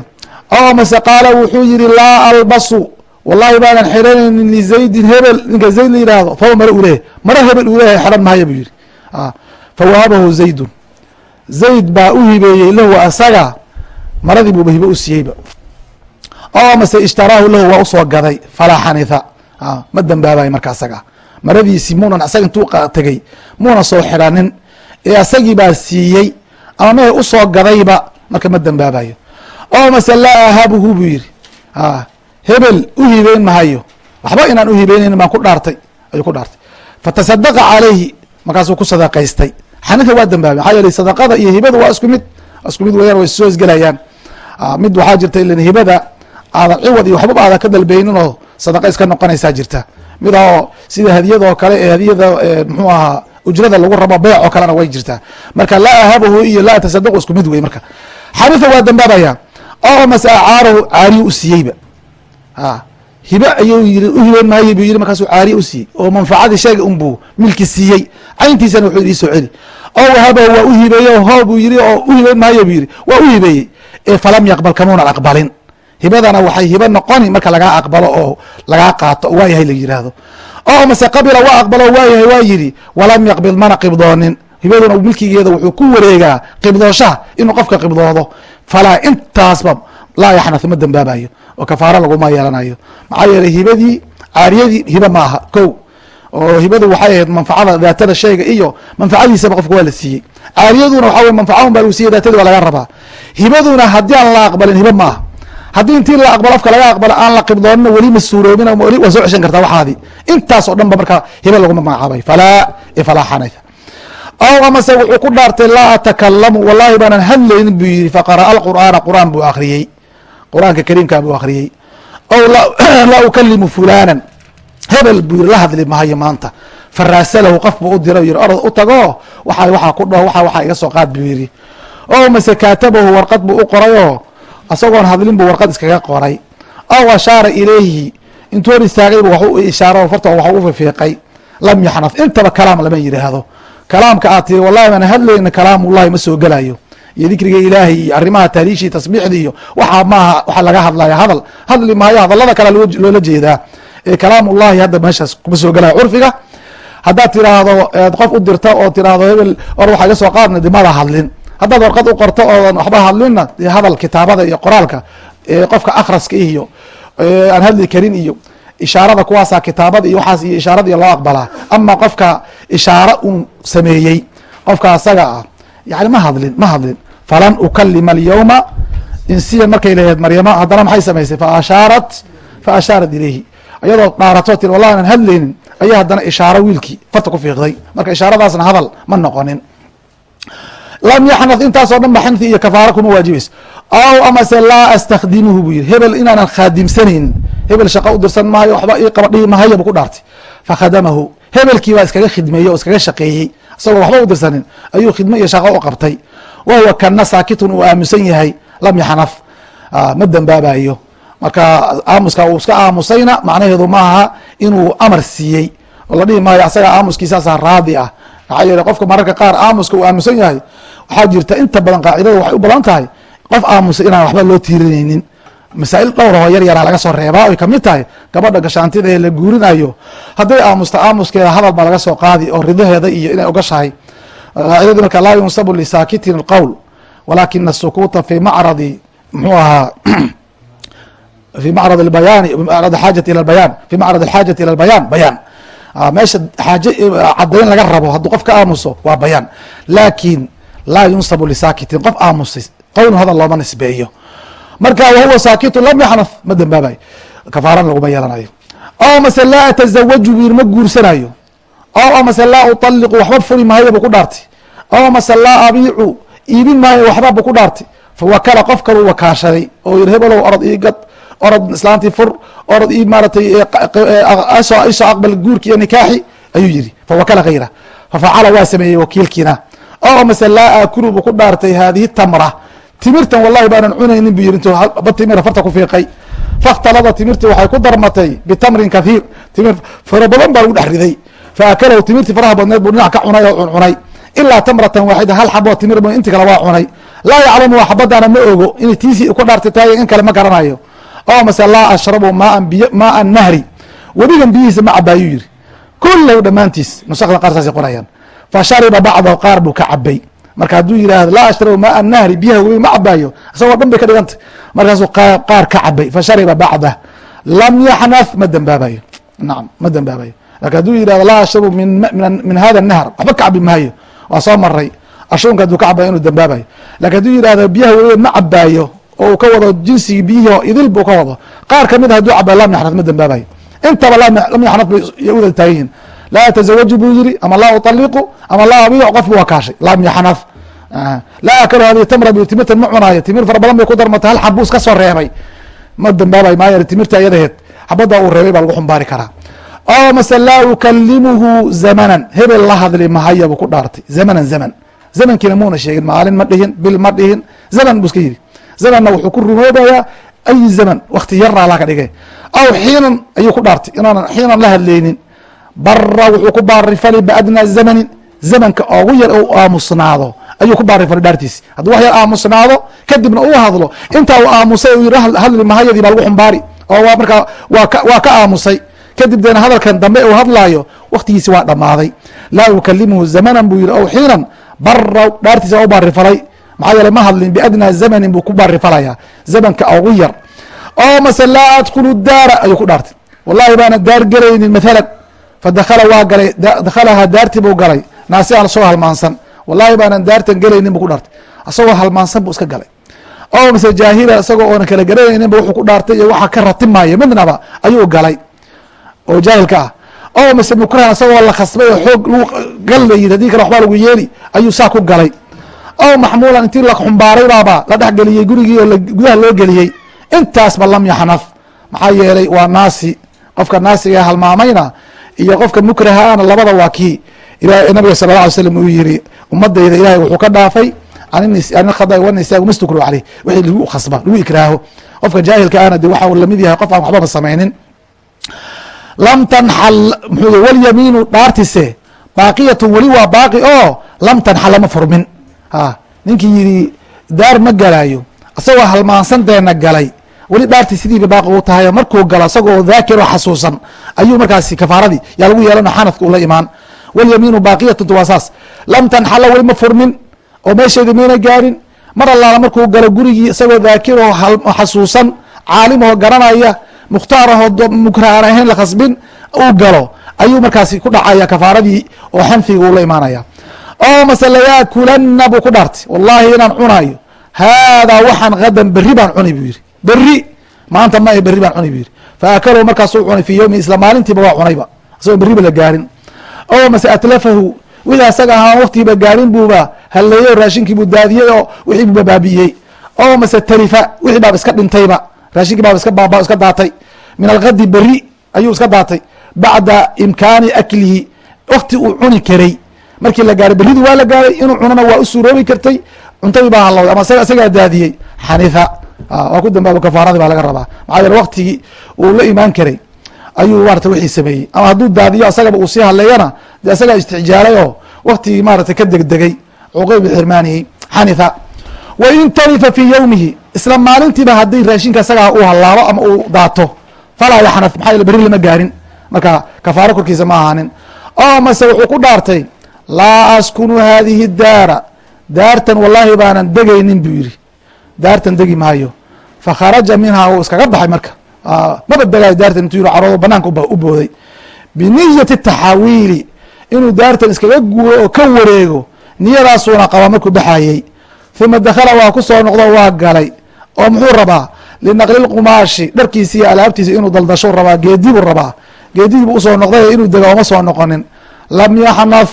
oo mase qaala wuxuu yihi laa albasu. Wallahi baanan xiranaynin lizaydin hebel ninka zayd la yidhaahdo fawa mare uu leeyahy hebel uu leeyahay mahaya buu yihi fawahabahu zaydun. Zayd baa u hibeeyey lahu asaga maradii buuba hibe u siiyeyba mase ishtaraahu lahu waa u soo gaday falaa xanitha ma dembaabayo marka asaga. Maradiisii muunan asaga intuu tegey muuna soo xiranin ee asagii baa siiyey ama mehe u soo gadayba marka ma dembaabayo oo mase laa ahabuhu buu yihi hebel u hibeyn mahayo waxba inaan uhibeynayn baan ku dhaartay ayuu ku dhaartay fatasadaqa calayhi markaasuu ku sadaqaystay xanifa waa dambaabay maxaa yeeley sadaqada iyo hibada waa isku mid isku mid weyaan way soo isgelayaan mid waxaa jirta ilan hibada aadan ciwad iyo waxbaba aadan ka dalbeynin oo sadaqa iska noqonaysaa jirta mid oo sida hadiyada oo kale ee hadiyada muxuu ahaa ujrada lagu rabo beec oo kalena way jirtaa marka laa ahabahu iyo laa tasadaqu isku mid wey marka xanifa waa dambaabaya oo mase acaarahu caariyu u siiyeyba. Hibe ayuu yiri u hibeyn maayo buu yiri markaasuu caariye u siiyey. Oo manfacadii sheega unbuu milki siiyey. Cayntiisana wuxuu yidhi soo celi. Oo wahabahu waa u hibeeye hoo buu yiri oo u hibeyn maayo buu yiri. Waa u hibeeyey. Ee falam yaqbal kamuunan aqbalin. Hibadana waxay hibe noqoni marka lagaa aqbalo oo lagaa qaato waayahay la yidhaahdo oo mase qabila waa aqbalo waayahay waa yidhi walam yaqbil mana qibdoonin. Hibaduna milkigeeda wuxuu ku wareegaa qibdooshaha inuu qofka qibdoodo falaa intaasba laa yaxnath ma dembaabayo oo kafaaro laguma yeelanayo maxaa yeeley hibadii caariyadii hibe ma aha ko oo hibadu waxay ahayd manfacada daatada shayga iyo manfacadiisaba qofka waa la siiyey caariyaduna waxa wey manfacahun baa lagu siiyey daatadii waa laga rabaa hibaduna haddii aan la aqbalin hibe ma aha haddii intii la aqbalo afka laga aqbalo aan la qibdoonina weli ma suuroobin weli waa soo ceshan kartaa waxaadii intaas oo dhan ba marka hibe laguma magacaabay falaa iyo falaa xanayfa aw amase wuxuu ku dhaartay laa atakalamu wallahi baanan hadlaynin buu yihi faqara'a alqur'aana qur'aan buu akhriyey. Qur'aanka kariimka buu akhriyey. Aw laa ukalimu fulanan hebel buu yiri la hadli mahayo maanta. Faraasalahu qof buu u dira yiri orod u tago waxa waxaa ku dhaho waxa waxaa iga soo qaad buu yidhi. Oo mase kaatabahu warqad buu u qorayoo isagoon hadlin buu warqad iskaga qoray. Aw ashaara ilayhi. Intuu hor istaagaybu wax u ishaaro farta wax u fifiiqay lam yaxnaf intaba kalaam lama yidhaahdo kalaamka aad tiri wallahi baan hadlayna kalaamullahi ma soo gelayo iyo dikriga ilaahay iyo arrimaha taaliishii tasbiixda iyo waxaa maaha waxa laga hadlaya hadal hadli maayo hadallada kale loola jeedaa. Ee kalaamullahi hadda meeshaas kuma soo gelaya curfiga haddaad tiraahdo qof u dirta oo tiraahdo hebel or waxaa iga soo qaadna de mada hadlin. Haddaad warqad u qorto oodan waxba hadlinna hadal kitaabada iyo qoraalka qofka akhraska iyo aan hadli karin iyo ishaarada kuwaasaa kitaabada iyo waxaas iyo ishaarada loo aqbalaa. Ama qofka ishaaro un sameeyey qofka asaga ah yani ma hadlin ma hadlin. Falan ukalima alyawma insiyan markay leeyahed maryama haddana maxay samaysay? Faashaarat fa ashaarat ilayhi. Iyadoo dhaarato tiri wallahi aanan hadlaynin ayaa haddana ishaaro wiilkii farta ku fiiqday. Marka ishaaradaasna hadal ma noqonin. Lam yaxnad intaasoo dhan ba xanfi iyo kafaaro kuma waajibayso aw amase laa astakdimuhu buu yihi hebel inaanan khaadimsanaynin hebel shaqa u dirsan maayo waxba ii qaba dhihi mahayo bu ku dhaartay. Fakhadamahu hebelkii baa iskaga khidmeeyey oo iskaga shaqeeyey. Isagoo waxba u dirsanin ayuu khidme iyo shaqo u qabtay. Wa huwa kana saakitun uu aamusan yahay lam yaxnaf. Ma dembaabayo marka aamuska uu iska aamusayna macnaheedu maaha inuu amar siiyey. Oo la dhihi maayo asaga aamuskiisaasa raadi ah. Maxaa yeele qofka mararka qaar aamuska uu aamusan yahay waxaa jirta inta badan qaacidada waxay u badan tahay qof aamusa inaan waxba loo tiirinaynin masaa'il dhowrahoo yar yaraa laga soo reebaa. Ay ka mid tahay gabadha gashaantida ee la guurinayo hadday aamusta aamuskeeda hadal baa laga soo qaadi oo ridaheeda iyo inay ogashahay qaacidadii marka laa yunsabu lisaakitin alqowl walaakina asukuuta fi macradi muxuu ahaa fi macrad albayaani macrad xaajati ila albayaan fi macrad alxaajati ila albayaan bayaan. Meesha xaaje cadayn laga rabo hadduu qof ka aamuso waa bayaan. Laakin laa yunsabu lisaakitin qof aamusay qowl hadal looma nisbeeyo marka wahuwa saakitun lam yaxnaf ma dembaabayo kafaarana laguma yeelanayo. O mase laa atazawaju buyir ma guursanayo. O mase laa uطaliqu waxba furi maayo bu ku dhaartay. O mase laa abiicu iibin maayo waxba bu ku dhaartay. Fawakala qof kalu wakaashaday oo yiri hebelow orod iigad orod islaantii fur orod i maaratay isoo aqbal guurki iyo nikaaxi ayuu yiri fawakala hayra fafacala waa sameeyey wakiilkiina. O mase laa aakulu bu ku dhaartay haadihi tamra timirtan wallahi baanan cunaynin bu intuu ba timira farta ku fiiqay. Fakhtalada timirtii waxay ku darmatay bitamrin kathiir. Timir fara badan baa lagu dhex riday. Faakalahu timirtii faraha badneed buu dhinac ka cunay oo cuncunay ilaa tamratan waaxida hal xabo timir mo inti kale waa cunay. Laa yaclamu xabadaana ma ogo inay tiisii ku dhaartay tahay in kale ma garanayo oo mase laa ashrabu maan biy maaan nahri. Webigan biyihiisa ma cabaayuu yiri kullahu dhammaantiis nusakda qaar saasay qorayaan. Fa shariba bacdahu qaar buu ka cabay marka hadduu yidhaahdo laa ashrabu maaa nahri biyaha webiga ma cabaayo isagoo dhan bay ka dhigantay. Markaasuu qaar ka cabay fa shariba bacdah lam yaxnath ma dembaabayo nacam ma dembaabayo laakiin hadduu yidhahdo laa ashrabu min hada nahr waxba ka cabi maayo waa soo maray ashuunka haduu ka cabayo inuu dembaabayo laakiin hadduu yidhahdo biyaha webiga ma cabaayo oo uu ka wado jinsigii biyihii oo idil buu ka wado. Qaar ka mid a haduu cabayo lam yaxnath ma dembaabayo intaba lam yaxnath bay udal taagan yihiin laa atazawaju buu yiri ama laa uطaliqu ama laa abiic qofki waa kaashay. Lam yaxnath laa akalu hadihi tamra bu timirtan ma cunaayo. Timir fara badan bay ku darmatay hal xabuu iska soo reebay. Ma dambaabayo maaya timirta iyadaheed xabada uu reebay baa lagu xumbaari karaa. Oo mase laa ukalimuhu zamanan. Hebel la hadli mahaya buu ku dhaartay. Zamanan zaman. Zamankiina muuna sheegin. Maalin ma dhihin bil ma dhihin. Zaman buu iska yidhi. Zamanna wuxuu ku rumoobayaa ayi zaman. Wakti yaraa laka dhigay. Aw xiinan ayuu ku dhaartay. Inaanan xiinan la hadlaynin bara wuxuu ku baarifali biadnaa zamanin. Zamanka ogu yar u aamusnaado ayuu ku baarifalay dhaartiisi hadduu wax yar aamusnaado kadibna uu hadlo. Intaa uu aamusay u yiri hadli mahayadii baa lagu xumbaari. Oo waa markaa waa ka aamusay. Kadib deena hadalkan dambe uu hadlaayo waktigiisi waa dhammaaday. Laa ukalimuhu zamanan buu yihi ow xiinan. Bara dhaartiisa waa u baarifalay maxaa yeele ma hadlin biadnaa zamanin buu ku baarifalaya zamanka ugu yar. Oo mase laa adkhulu daara ayuu ku dhaartay. Wallahi baana daar gelaynin mathalan. Fadakala waa galay. Dakhalahaa daartii buu galay. Naasi aan isagoo halmaansan wallahi baanan daartan gelaynin bu ku dhaartay. Isagoo halmaansan buu iska galay. Oo mase jaahila isagoo oonan kala garanayninba wuxuu ku dhaartay iyo waxa ka ratimaayo midnaba ayuu galay. Oo jaahilka ah. Oo mase mukrahan isagoo la khasbay oo xoog lagu gallayid haddii kale waxbaa lagu yeeli ayuu saa ku galay. Oo maxmuulan intii la xumbaaray baaba la dhexgeliyey gurigii oo gudaha loo geliyey intaasba lam yaxnaf. Maxaa yeelay waa naasi. Qofka naasiga halmaamayna iyo qofka mukrahaana labada waa kii nabiga sala la alay slam uu yiri ummadayda ilahay wuxuu ka dhaafay an khada wanisaa mastukru caleyh wixii lagu khasba lagu ikraaho. Qofka jaahilka ahna de waxa la mid yahay qof aan waxbaba samaynin. Lam tanxal mxuu walyamiinu dhaartise baaqiyatun weli waa baaqi oo lam tanxal lama furmin. A ninkii yidhi daar ma galaayo isagoo halmaansanteena galay weli dhaartii sidiiba baaqi u tahay markuu galo isagoo daakir oo xasuusan ayuu markaasi kafaaradii yaa lagu yeelano xanafka ula imaan walyamiinu baaqiyatun waa saas lam tanxala weli ma furmin oo meesheedii mayna gaarin mar allaala markuu galo gurigii isagoo daakir oo xasuusan caalim oo garanaya mukhtaar ahoo mukrahan ahayn la khasbin uu galo ayuu markaasi ku dhacaya kafaaradii oo xanfiga ula imaanaya oo mase layaakulana buu ku dhaartay wallahi inaan cunaayo haadaa waxaan hadan berri baan cunay buu yihi berri maanta ma berri baan cunay buu yihi faakalow markaasuu cunay fii yowmi isla maalintiiba waa cunayba isagoo berriba la gaarin oo mase atlafahu wixii asaga ahaan waktigiiba gaarin buuba halleeyey oo raashinkii buu daadiyey oo wixii buuba baabiyey. Oo mase talifa wixii baaba iska dhintayba. Raashinkii baaba iska baaba iska daatay. Min alkadi berri ayuu iska daatay. Bacda imkaani aklihi. Wakti uu cuni karay. Markii la gaaray berridii waa la gaaray. Inuu cunona waa u suuroobi kartay. Cuntadii baa halowday ama isagaa daadiyey. Xanifa waa ku dambaabo kafaaradii baa laga rabaa. Maxaa yeele waktigii uu la imaan karay ayuu maarata wixii sameeyey. Ama hadduu daadiyo asagaba uu sii hadleeyana dee asagaa istixjaalay oo waktigii maarata ka degdegay. Cuqayb xirmaaniyey xanifa wa in talifa fii yowmihi isla maalintiiba haddii raashinka asagaa uu hallaabo ama uu daato falaa yaxnaf maxaa yeele berri lama gaarin. Marka kafaaro korkiisa ma ahaanin. Oo mase wuxuu ku dhaartay laa askunu hadihi daara. Daartan wallaahi baanan degaynin buu yidhi. Daartan degi maayo. Fakharaja minhaa uu iskaga baxay marka maba degaayo daartan intuu yiri caroodo banaanka u booday. Biniyati taxaawiili inuu daartan iskaga guuro oo ka wareego niyadaasuuna qaba markuu baxayey uma dakhala waa ku soo noqdo waa galay. Oo muxuu rabaa? Linaqli lqumaashi dharkiisi iyo alaabtiisa inuu daldasho rabaa geedibuu rabaa. Geedidiibu u soo noqday inuu dega oma soo noqonin. Lam yaxnaf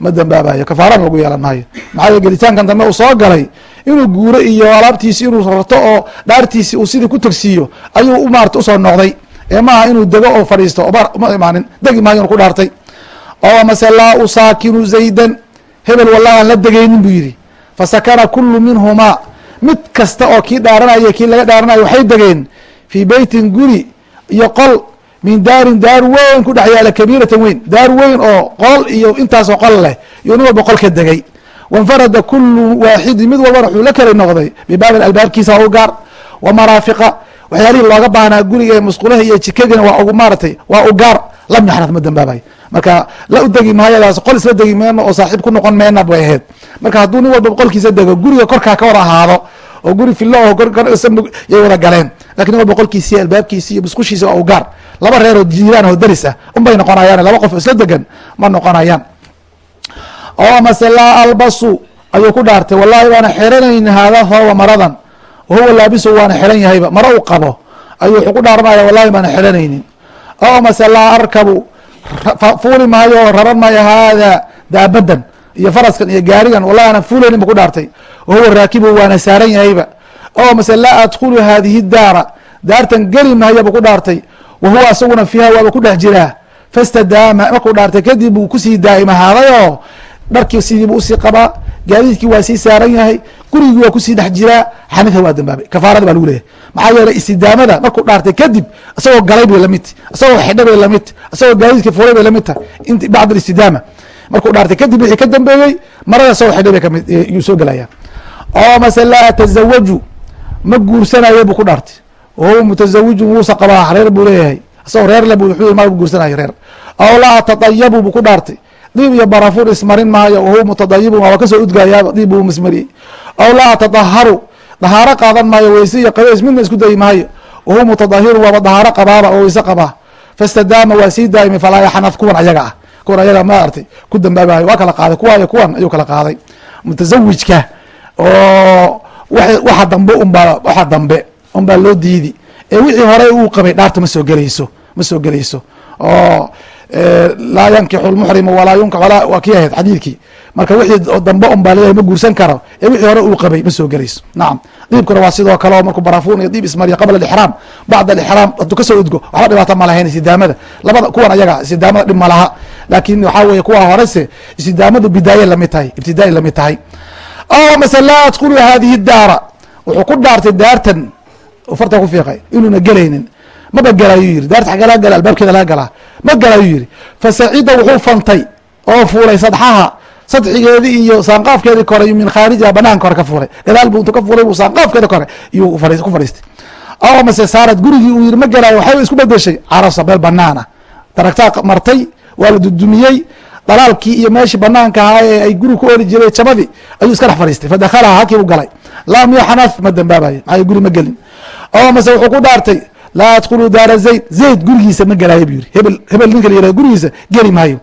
ma dembaabayo kafaarana lagu yeelan maayo. Maxaa yele gelitaankan dambe uu soo galay inuu guuro iyo alaabtiisi inuu rarto oo dhaartiisi uu sidii ku tagsiiyo ayuu maarata u soo noqday. Ee maaha inuu dego oo fadhiisto ma imaanin degi maayo inu ku dhaartay. Oo mase laa usaakinu zaydan hebel wallahi aan la degaynin buu yidhi. Fasakana kulu minhumaa mid kasta oo kii dhaaranaya kii laga dhaaranayo waxay degeen. Fii beytin guri iyo qol min daarin daar weyn ku dhex yaalla kabiiratan weyn. Daar weyn oo qol iyo intaasoo qol leh. Iyo nin walba qol ka degay. Wainfarada kulu waaxidin mid walbana wuxuu la keli noqday. Bibaabin albaabkiisa u gaar. Wa maraafiqa. Waxyaalihii looga baahnaa guriga musqulaha iyo jikadiina waa ugu maaratay waa u gaar. Lam yaxnad ma dambaabayo marka la u maayadaas qol isla degi meyno oo saaxiib ku noqon meyna bay ahayd. Marka hadduu nin walba qolkiisa dego guriga korkaa ka wada ahaado oo guri filo oo wada galeen laakiin nin albaabkiisi iyo musqushiisa waa u gaar. Laba reer oo jiiraan oo daris ah unbay noqonayaan laba qof isla degan ma noqonayaan. Oo mase laa albasu ayuu ku dhaartay wallahi waana xeranayni haada fahuwa maradan. Wahuwa laabisu waana xeran yahayba. Maro u qabo ayuu wuxuu ku dhaaranaya wallahi baana xeranaynin oo mase laa arkabu fuuli maayo oo raban maayo haada daabadan iyo faraskan iyo gaarigan wallahi aanan fuulaynin bu ku dhaartay. Wahuwa raakibu waana saaran yahayba oo mase laa adkhulu hadihi daara. Daartan geli maayo buu ku dhaartay. Wahuwa isaguna fiiha waaba ku dhex jiraa. Fastadaama markuu dhaartay. Kadib buu ku sii daa'imahaaday dharkii sidiibu u sii qabaa. Gaadiidkii waa sii saaran yahay. Gurigii waa ku sii dhex jiraa. Xanifa waa dambaabay. Kafaarada baa lagu leeyahay. Maxaa yeeley istidaamada markuu dhaartay kadib isagoo galay bay la mid isagoo xidha bay la mid isagoo gaadiidkii furay bay la mid tahay. Int bacd alistidaama. Markuu dhaartay. Kadib wixii ka dambeeyey marada isagoo xidhay bay ka mid yuu soo gelaya oo mase laa atazawaju ma guursanayo buu ku dhaartay. Wahuwa mutazawijun wuusa qabaa reer buu leeyahay. Isagoo reer le ma guursanayo reer. Aw laa atadayabu buu ku dhaartay. Diib iyo barafuur ismarin maayo wahuwa mutadayibun waaba ka soo udgayaaba diib buu mismariyey aw laa dahaaro qaadan maayo weyse iyo qabeys midna isku dayi maayo. Wahuwa mutadahirun waaba dahaaro qabaaba oo weyse qabaa. Fastadaama waa sii daa'imay falaa yaxnaf kuwan ayaga ah. Kuwan ayaga maartay ku dambaabayo waa kala qaaday kuwa iyo kuwan ayuu kala qaaday. Mutazawijka oo waxa dambe unbaa waxa dambe unbaa loo diidi. Ee wixii hore uu qabay dhaarta ma soo gelayso ma soo gelayso. Oo laa yankixu lmuxrimu walaa yunkax waa kii ahayd xadiidkii. Marka wixii dambe un baa leeyahay ma guursan karo. Ee wixii hore uu qabay ma soo gelayso. Nacam diibkuna waa sidoo kale oo markuu barafuun iyo diib ismariyo qabla alixraam bacda alixraam hadduu ka soo udgo waxba dhibaato ma lahayn istidaamada. Labada kuwan ayaga istidaamada dhib ma laha. Laakin waxaa weye kuwa horese istidaamadu bidaaye la mid tahay ibtidaai la mid tahay o mase laa adkhulu hadihi daara wuxuu ku dhaartay daartan farta ku fiiqay inuuna gelaynin maba gelayu yiri daarta xagee laga gala albaabkeeda laga galaa ma gelayu yiri fasacida wuxuu fantay oo fuulay sadxaha sadxigeedii iyo saanqaafkeedii kore min khaarijiha banaanka hore ka fuulay gadaal bu intu ka fuulay buu saanqaafkeeda kore iyuu ku fadhiistay aw mase saarad gurigii uu yiri ma gelaayo waxayba isku bedeshay carasa meel banaan ah daragtaa martay waa la dudumiyey dalaalkii iyo meeshii banaanka ahaa ee ay guri ku oli jiray jabadii ayuu iska dhex fadhiistay. Fadakalaha halkii buu galay. Lam yaxnaf ma dambaabayo maxaa guri ma gelin. Oo mase wuxuu ku dhaartay laa adkhulu daara zayd. Zayd gurigiisa ma gelaayo bu yiri hebel hebel ninka la yiraahdo gurigiisa geli maayo.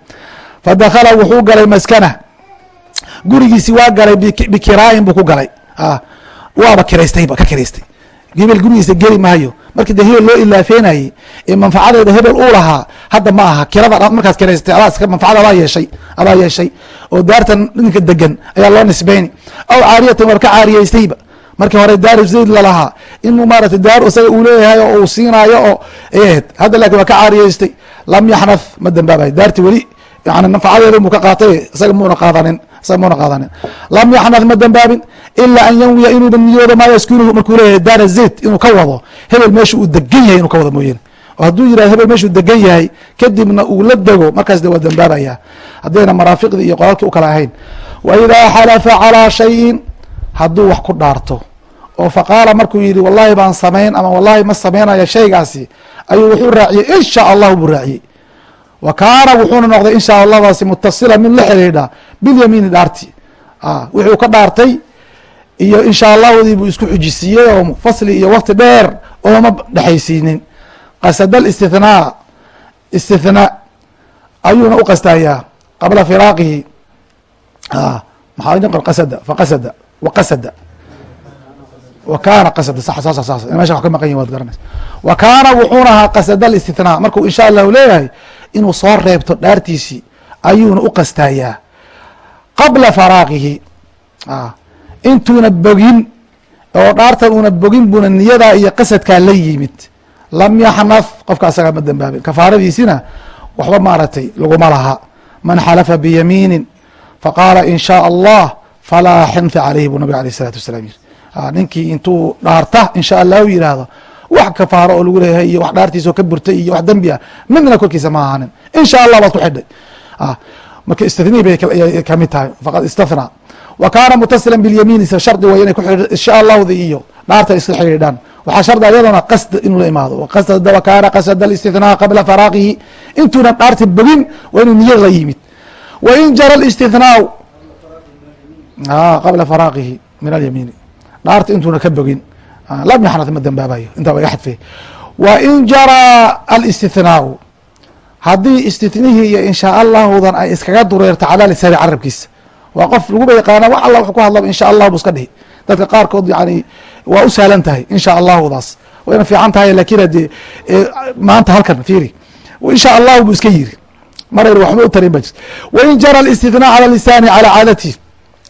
Fadakala wuxuu galay maskana. Gurigiisi waa galay bikiraayin buu ku galay. Waaba kiraystayba ka kiraystay. Hebel gurigiisa geli maayo markii de loo ilaafeenayey ee manfacadeeda hebel uu lahaa hadda ma aha. Kirada markaas kiraystay adaa manfacada adaa yeeshay adaa yeeshay. Oo daartan ninka degan ayaa loo nisbeyni aw caariyatan war ka caariyeystayba. Markii hore daaru zayd lalahaa inuu maarata daar isaga uu leeyahay oo uu siinaayo oo ahayd hadda laakiin waa ka caariyeystay. Lam yaxnaf ma dambaabayo daarti weli yani manfacadeeda muu ka qaatay. Isaga muna qaadanin isaga muna qaadanin. Lam yaxnaf ma dambaabin ilaa an yanwiya inuuba niyoodo maa yaskunuhu markuu leeyahay daara zayd inuu ka wado. Hebel meesha uu degan yahay inuu ka wado mooyane oo hadduu yiraahdo hebel meeshuu degan yahay kadibna uu la dego markaas de waa dambaabaya haddayna maraafiqdii iyo qolalkii u kala ahayn. Wa xalafa calaa shayin hadduu wax ku dhaarto. Oo faqaala markuu yihi wallahi baan samayn ama wallahi ma samaynayo shaygaasi. Ayuu wuxuu raaciyey in sha allahu buu raaciyey. Wa kaana wuxuuna noqday in sha allahdaasi mutasila mid la xidhiidha bilyamiini dhaarti wuxuu ka dhaartay iyo in sha allahudii buu isku xujisiiyey oo fasli iyo wakti dheer ooma dhexaysiinin. Qasada istithnaa istithnaa ayuuna u qastayaa qabla firaaqihi. Maxaa noqon qasada? Faqasada waqasada wa kaana qasada sa saas saas meesha wax ka maqan yahin waad garanaysa. Wa kaana ahaa qasada alistithnaa markuu insha allahu leeyahay inuu soo reebto dhaartiisii ayuuna u qastayaa qabla faraaqihi intuuna bogin oo dhaartan uuna bogin buuna niyadaa iyo qasadkaa la yimid. Lam yaxnaf qofka asagaa ma dambaabin. Kafaaradiisina waxba maaragtay laguma laha. Man xalafa biyamiinin faqaala in shaa allah falaa xinfa caleyhi buu nabig aleyh isalatu wasalaam yiri ninkii intuu dhaarta insha allahu yihahdo wax kafaaro oo lagu leeyahay iyo wax dhaartiisao ka burtay iyo wax dembi ah midna korkiisa ma ahaanin. Insha allah baad ku xidhay. Marka istithnihi bay ka mid tahay. Faqad istathnaa wa kaana mutasila bilyamiini shardi way inay ku insha allahdi iyo dhaarta isla xidhiidhaan. Waxaa shardi ayadana qasd inuu la imaado. Kaana qasada istithnaa qabla faraaqihi. Intuuna dhaarti bogin waa inuu niyad la yimid. Wain jara istithnaau qabla faraaqihi min alyamiini dhaarta intuuna ka bogin. Lam yaxnad ma dambaabayo intaa iga xadfay wa in jaraa alistithnaau haddii istithnihii iyo inshaa allahudan ay iskaga dureerto calaa lisaani carabkiisa waa qof laguba yaqaana wax alla wax ku hadlaba insha allah bu iska dhihi. Dadka qaarkood yani waa u sahlan tahay insha allahudaas wayna fiican tahay laakiin hadee maanta halkan fiiri. Insha allahu bu iska yiri. Marar waxba u tarin ba jirta. Wain jara alistithnaa cala lisaani calaa caadatihi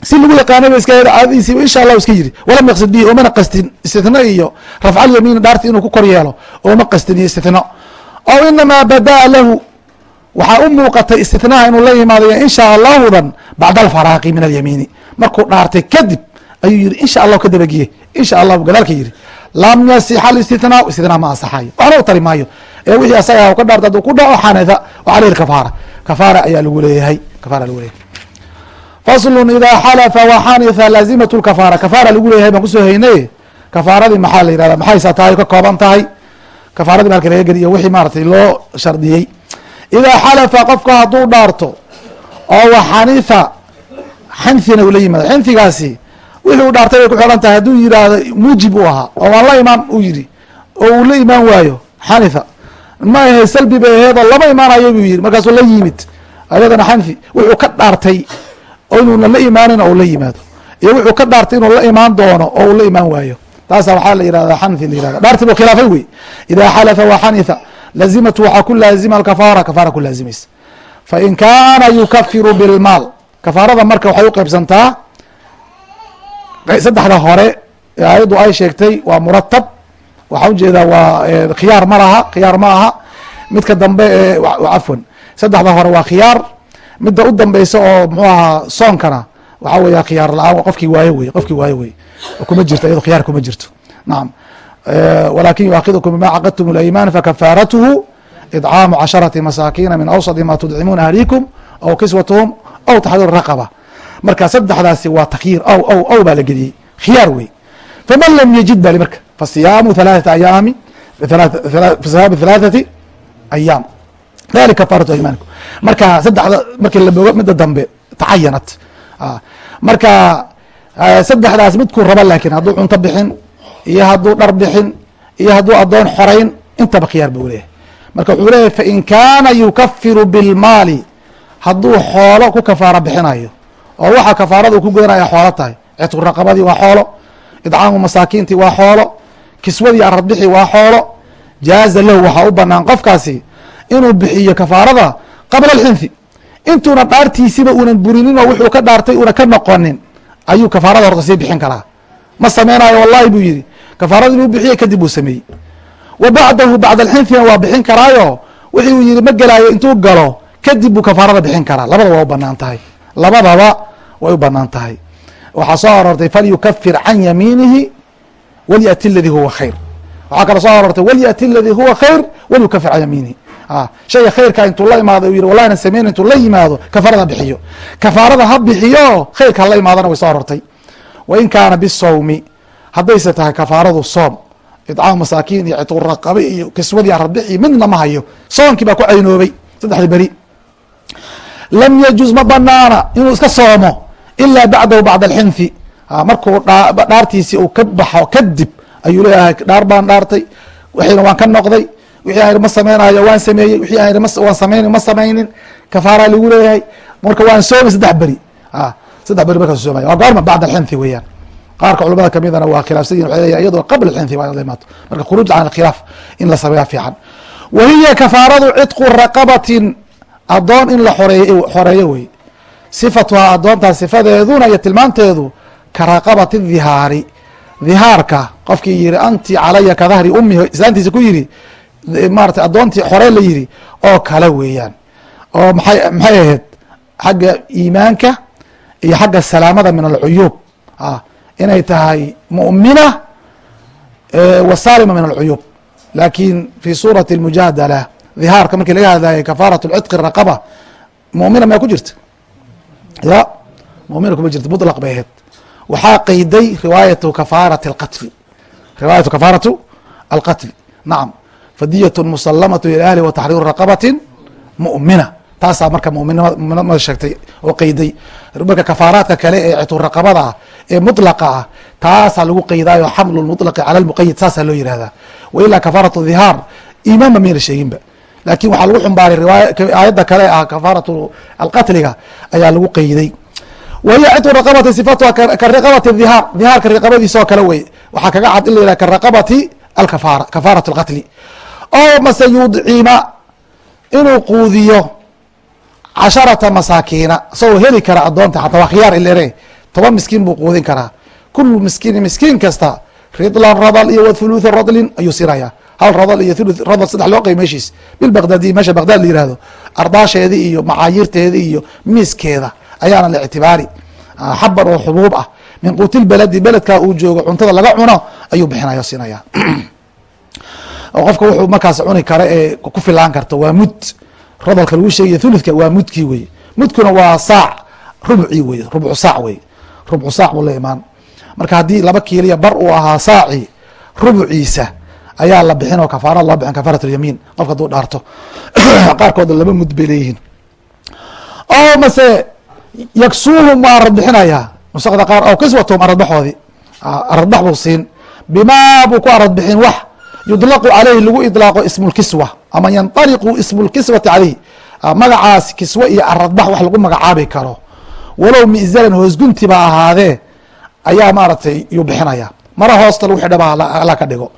si lagu yaqaanaba iska caadadiisi insha allahu iska yiri. Walam yaqsid bihi oomana qastin istithna iyo rafcalyamiini dhaarti inuu ku kor yeelo ooma qastin iyo istithno aw inamaa badaa lahu waxaa u muuqatay istithnaha inuu la yimaadayo insha allahudan bacda alfaraaqi min alyamiini. Markuu dhaartay kadib ayuu yihi insha allahu ka dabagiye insha allah bu gadaalka yihi lam yasixa alistithnaa istithnaa ma ansaxayo waxna u tari maayo. Ee wixii asaga ka dhaarta haduu ku dhaco xanada wa caleyhi kafaara kafaara ayaa lagu leeyahay kafaara lagu leeyahay. Faslun idaa xalafa waxanitha laazimat lkafaara kafaara. Lagu leeyahay baan ku soo haynay kafaaradii maxaa la yihahda maxaysa tahay ka kooban tahay? Kafaaradii marka laga geliyo wixii maaratay loo shardiyey idaa xalafa qofka hadduu dhaarto oo waxanitha xanthina uu la yimaado xanhigaasi wixii u dhaartay bay ku xiran tahay hadduu yidhaahdo muujib uu ahaa oo waan la imaan uu yidhi oo uu la imaan waayo xanitha ma ahe salbi bay aheedoo lama imaanayo buu yihi markaasuu la yimid ayadana xanthi wuxuu ka dhaartay oo inuuna la imaanin oo la yimaado iyo wuxuu ka dhaartay inuu la imaan doono oo uu la imaan waayo taasa waxaa la yihahda xanthi la yihahda dhaarti buu khilaafay wey idaa xalafa waxanitha lazimatu waxaa ku laazima alkafaara kafaara ku laazimaysa fain kaana yukafiru bilmaal kafaarada marka waxay u qeybsantaa saddexda hore ee aayaddu ay sheegtay waa muratab waxaa u jeedaa waa khiyaar ma khiyaar ma aha midka dambe cafwan saddexda hore waa khiyaar midda u oo muxuu ahaa soonkana waxaa weya khiyaar la'aan qofkii waayo wey qofkii waayo wey kuma jirto iyado khiyaar kuma jirto nacam walakin yuakidukum bima caqadtum اlayman fakafaaratuhu idcaamu casharati masaakiina min awsadi ma tudcimuuna ahlikum aw kiswatuhum aw taxdiru raqaba marka saddexdaasi waa takyiir aw aw aw baa la geliyey khiyaar wey faman lam yajid bali marka fasiyaamu halaaثata ayaami fasiyaamu halaaثati ayaam dalik kafaaratu aymaanikum marka saddexda markii la bogo midda dambe tacayanat marka saddexdaas midkuu raba lakin hadduu cunto bixin iyo hadduu dhar bixin iyo hadduu adoon xorayn intaba khiyaar buu leeyahay. Marka wuxuu leeyahy fain kaana yukafiru bilmaali hadduu xoolo ku kafaara bixinayo oo waxa kafaarada uu ku godanaya xoolo tahay. Cidku raqabadii waa xoolo idcaamu masaakiintii waa xoolo kiswadii aradbixi waa xoolo jaaza lahu waxaa u banaan qofkaasi inuu bixiyo kafaarada qabla alxinfi. Intuuna dhaartiisiba uunan burinin oo wuxuu ka dhaartay una ka noqonin ayuu kafaarada horta sii bixin karaa. Ma sameynayo wallahi buu yihi kafaarada inuu bixiye kadib uu sameeyey. Wa bacdahu bacda alxinfina waa bixin karaayo wixii uu yihi ma gelaayo intuu galo kadib buu kafaarada bixin karaa. Labadaba waa u bannaan tahay. Labadaba way u bannaan tahay. Waxaa soo aroortay falyukafir can yamiinihi walyati ladii huwa khayr. Waxaa kale soo aroortay walyati ladii huwa khayr walyukafir can yamiinihi. Shayga khayrka intuu la imaado u yihi wallahi na sameyn intuu la yimaado kafaarada bixiyo. Kafaarada ha bixiyo khayrka hala imaadana way soo arortay wain kaana bisawmi haddayse tahay kafaaradu soom idcaamu masaakiin iyo ciduraqabe iyo kiswadii aradbixi midna ma hayo. Soonkii baa ku caynoobay saddexda beri. Lam yajuz ma banaana inuu iska soomo ilaa bacdahu bacda alxinfi. Markuu dhaartiisii uu ka baxo kadib ayuu leeyahay dhaar baan dhaartay wixiina waan ka noqday wixii aan ma sameynayo waan sameeyey wixii aan sameyn ma sameynin kafaaraa lagu leeyahay. Marka waan soomay saddex beri. Saddex beri markaas soomaya waa goorma bacda alxinfi weeyaan qaarka culamada kamidana waa khilaafsanyihin waxay leeyahay iyadoo qabla alxinfi waa imaato marka khuruuj can alkhilaaf in la sameeya fiican. Wa kafaaradu cidqu raqabatin adoon in la xoreeyo wey. Sifatuhaa adoontaas sifadeeduna iyo tilmaanteedu ka raqabati dhihaari. Dhihaarka qofkii yihi anti calaya ka umihi islaantiisa ku yihi maarata adoontii xore la yihi oo kale weeyaan. Oo maxay maxay ahayd? Xagga iimaanka iyo xagga salaamada min alcuyuub inay tahay mu'mina wasalima min alcuyuub lakin fi suurati اlmujaadala dhihaarka markii laga hadlayay kafaaraة اlcidqi raqaba mumina maya ku jirta ya mumina kuma jirta muطlaq bay ahayd waxaa qeyday riwaayatu kafaarati اlqatli riwaayatu kafaaratu alqatli nacam fadiyat musalamatu ila ahli wa taxriiru raqabati mu'mina taasaa marka muminimada sheegtay oo qeyday. Marka kafaaraadka kale ee cituraqabada ah ee mutlaqa ah taasaa lagu qeydaayo xamlu lmutlaqi cala lmuqayid saasaa loo yihahdaa wa ilaa kafaarat dihaar imaanba mayna sheeginba laakin waxaa lagu xumbaaray riaayadda kale ah kafaaratu alqatliga ayaa lagu qeyday. Wa hiya citu raqabati sifatuha karaqabati hihaar hihaarka raqabadiisa oo kale weye waxaa kaga cad in la yihah karaqabati alkafaara kafaaratu alqatli. Oo mase yudcima inuu quudiyo casharata masaakiina isagoo heli kara adoonta xataa waa ilere toban miskiin buu quudin karaa. Kulu miskiin miskiin kasta ridlan radl iyo wthulutha radlin ayuu sinaya hal radl iyo thulu radl saddex loo qeyb meeshiis. Bilbaqdaadi meesha baqdaad la yihahdo ardaasheedi iyo macaayiirteedi iyo miiskeeda ayaana la ictibaari. Xaban oo xubuub ah. Min quutilbeledi beledkaa uu joogo cuntada laga cuno ayuu bixinaya sinaya oo qofka wuxuu markaas cuni kara ee ku filaan karto waa mud rodolka lagu sheegaya thuluthka waa mudkii wey mudkuna waa saac rubci wey rubcu saac wey rubcu saac buu la imaan. Marka haddii laba kiiliya bar uu ahaa saaci rubuciisa ayaa la bixin oo kafaarad loo bixin kafaarat lyamiin qofka haduu dhaarto. Qaarkooda laba mud bay leeyihiin. Oo mase yaksuuhum waa arad bixinayaa nusakda qaar oo kiswatum aradbaxoodii aradbax buu siin. Bimaa buu ku arad bixin wax. Yudlaqu caleyhi lagu idlaaqo ismulkiswa ama yanطaliqu ismulkiswati caleyh magacaas kiswe iyo aradbax wax lagu magacaabi karo. Walow mizalan hoosgunti ba ahaadee ayaa maaragtay yuu bixinaya. Mara hoosta lagu xidhaba ala ka dhigo.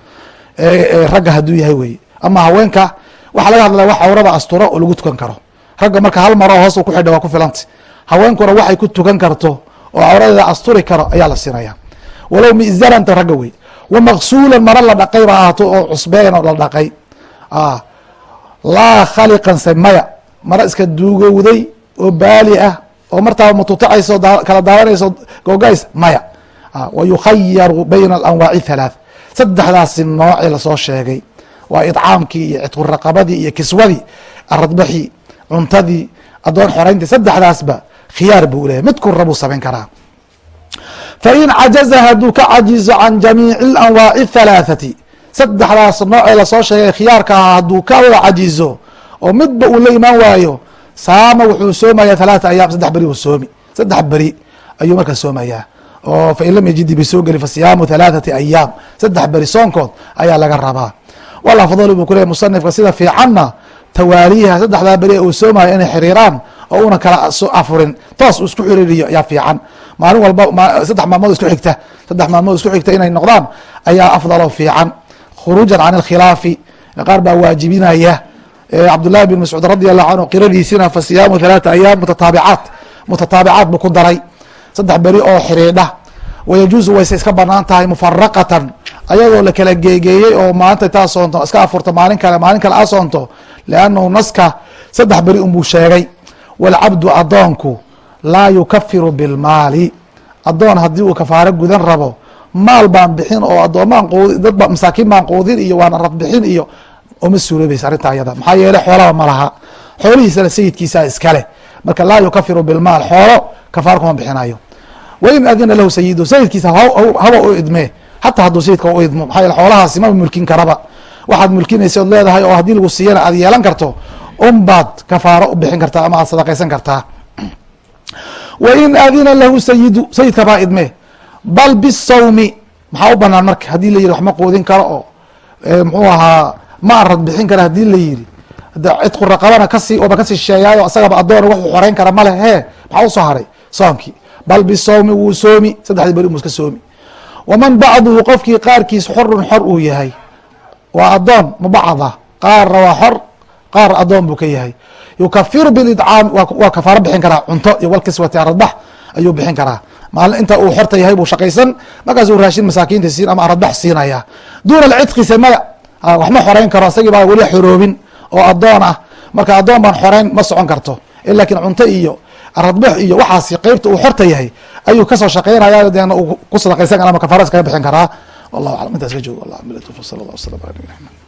Ragga hadduu yahay wey ama haweenka waxaa laga hadlaya wax awrada asturo oo lagu tukan karo. Ragga marka hal maro hoos ku xidha waa ku filanta haweenkuna waxay ku tukan karto oo awradeeda asturi karo ayaa la siinaya walow mizalanta ragga wey wamaqsuulan mara la dhaqay ba ahaato oo cusbeen oo la dhaqay laa khaliqan se maya. Mara iska duugowday oo baali ah oo martaaba matutacayso kala daawanayso googays maya. Wa yukhayaru bayna alanwaaci halaath saddexdaasi noocii la soo sheegay waa idcaamkii iyo cidkuraqabadii iyo kiswadii aradbaxii cuntadii adoon xorayntii. Saddexdaasba khiyaar buu leyahy midku rabuu samayn karaa. Fain cajaza hadduu ka cajizo can jamiici اlanwaaci اthalaathati saddexdaas noocee la soo sheegay khiyaarka ahaa hadduu ka wada cajizo oo midba uu la imaan waayo saama wuxuu soomaya halaata ayaam saddex beri uu soomi saddex beri ayuu markaa soomayaa. Oo fain lam yajidi bay soo geli fasiyaamu halaathati ayaam saddex beri soonkood ayaa laga rabaa. Wal afdalu buu kuleyahy musanifka sida fiicanna tawaaliiha saddexdaa beri uu soomayo inay xiriiraan oo una kala afurin toos uu isku xiriiriyo ayaa fiican. Maalin walba saddex maalmood isku xigta saddex maalmood isku xigta inay noqdaan ayaa afdalo fiican khuruujan can اlkhilaafi qaar baa waajibinaya. Cabdullahi bin mascuud radi allahu canhu qiradiisina fa siyaamu halaata ayaam mutataabicaat mutataabicaat buu ku daray. Saddex beri oo xiriidha wayajuuzu wayse iska bannaan tahay mufaraqatan ayadoo la kala geegeeyey oo maanta taa soonto iska afurto maalin kale maalin kale a soonto liannahu naska saddex beri unbuu sheegay. Walcabdu adoonku laa yukafiru bilmaali adoon haddii uu kafaaro gudan rabo maal baan bixin oo adoomaan quudi dadba masaakiin baan quudin iyo waan rad bixin iyo uma suuroobaysa arrinta ayada maxaa yeele xoolaba ma laha. Xoolihiisana sayidkiisaa iskale marka laa yukafiru bilmaal xoolo kafaaro kuma bixinayo wain adina lahu sayidu sayidkiisa haba u idmee xataa hadduu sayidka u idmo maxaa yeele xoolahaasi maba mulkin karaba. Waxaad mulkinaysa ood leedahay oo haddii lagu siiyana aad yeelan karto unbaad kafaaro u bixin kartaa ama aad sadaqaysan kartaa. Wain adina lahu sayidu sayidka baa idme bal bisawmi maxaa u banaan marka haddii la yiri wax ma quudin karo oo muxuu ahaa ma arad bixin kara haddii la yiri cidku raqabana kasi oba ka sii sheegaayo isagaba adoona wuxuu xoreyn kara male he maxaa u soo haray? Soomkii bal bisawmi wuu soomi saddexdii beri mu iska soomi waman bacduhu qofkii qaarkiis xorun xor uu yahay. Waa adoon mubacada qaarna waa xor qaar adoon buu ka yahay. Yukafiru bilidcaam waa kafaaro bixin karaa cunto iyo walkiswati aradbax ayuu bixin karaa maalin inta uu xorta yahay buu shaqaysan. Markaasuu raashin masaakiinta siin ama aradbax siinaya. Duuna alcidqi samada waxma xoreyn karo isagii baa weli xoroobin oo adoon ah. Marka adoon baan xoreyn ma socon karto. Lakin cunto iyo aradbix iyo waxaasi qeybta uu xorta yahay ayuu ka soo shaqeynaya deena uu ku sadaqaysan kara ama kafaara iskaga bixin karaa wallahu aclam intaas ka joogo. Allah sala allah waslam ala nabina axmed